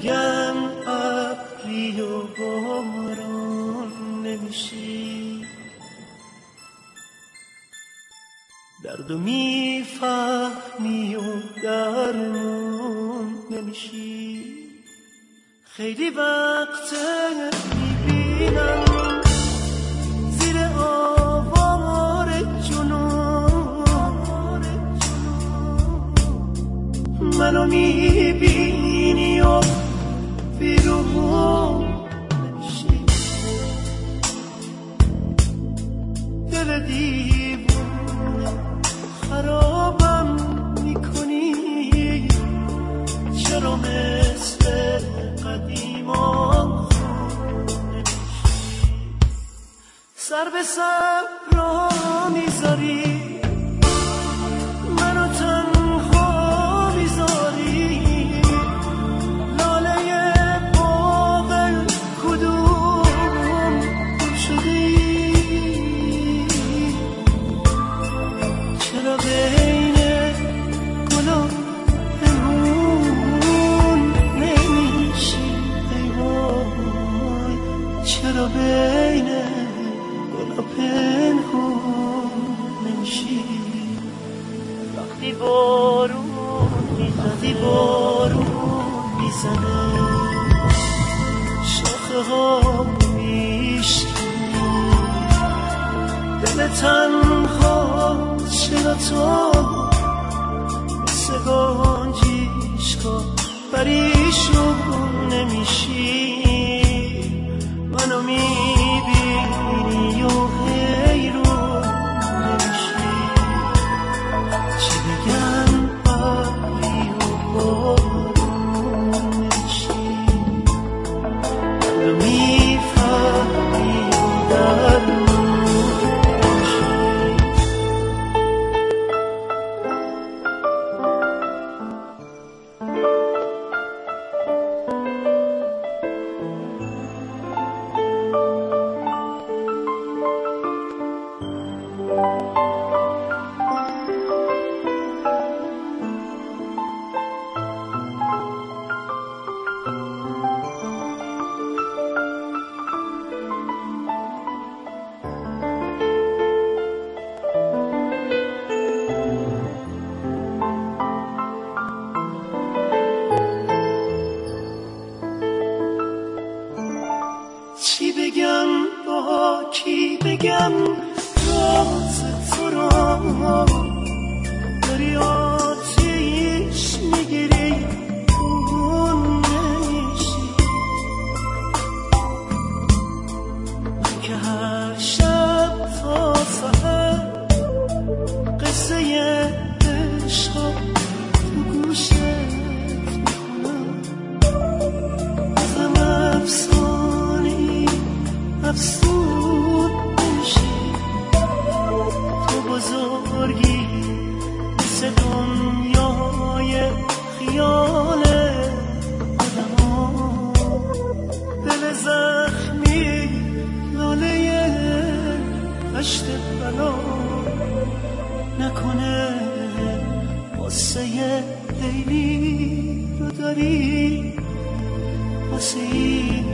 بگم ابری و باران نمیشی. درد و می‌فهمی و درمون نمیشی. خیلی وقت سر را می‌ذاری؟ منو تنها می‌ذاری؟ لاله باغ کدوم شدی؟ چرا بین گلا پنهون نمیشی؟ ای وای چرا بین گلا پنهون نمیشی. وقتی بارون می‌زنی بارون می‌زنه. شاخه ها میشکنی دل تنها چرا تو؟ مثل گنجیشکا پریشون نمیشی. منو می‌بینی چی بگم؟ با کی بگم؟ Ooh. هشت بلا نکنه واسه لیلی رو داری؟ واسه این